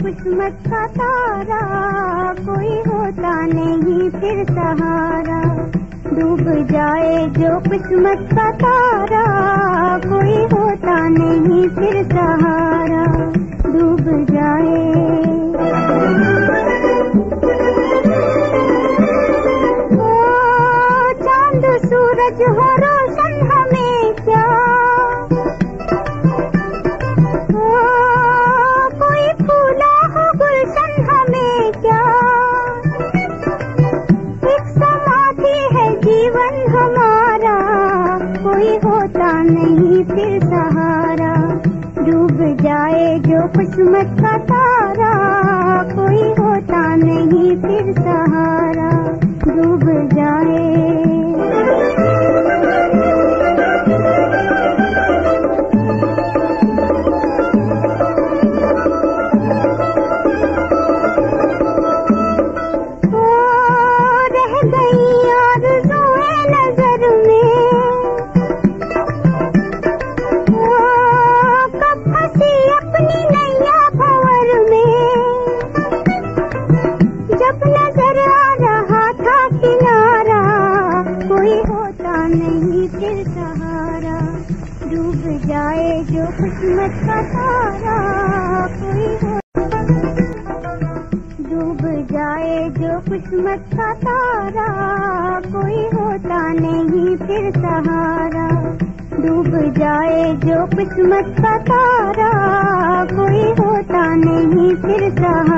किस्मत का तारा, कोई होता नहीं फिर सहारा। डूब जाए जो किस्मत का तारा, कोई होता नहीं फिर सहारा। डूब जाए। ओ, चाँद, सूरज हो जीवन हमारा, कोई होता नहीं फिर सहारा। डूब जाए जो किस्मत का तारा, कोई होता नहीं फिर सहारा। रहा था किनारा, कोई होता नहीं फिर सहारा। डूब जाए जो किस्मत का तारा कोई डूब जाए जो का तारा कोई होता नहीं फिर सहारा। डूब जाए जो किस्मत का तारा कोई होता नहीं फिर सहारा।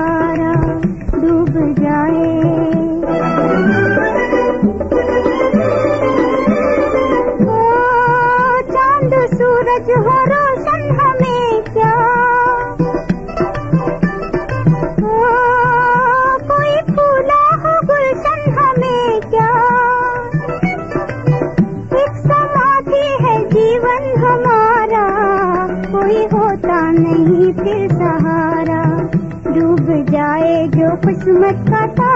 सूरज हो रोशन हमें क्या? ओ, कोई फूला हो गुलशन हमें क्या? एक समाधि है जीवन हमारा, कोई होता नहीं फिर सहारा। डूब जाए जो किस्मत का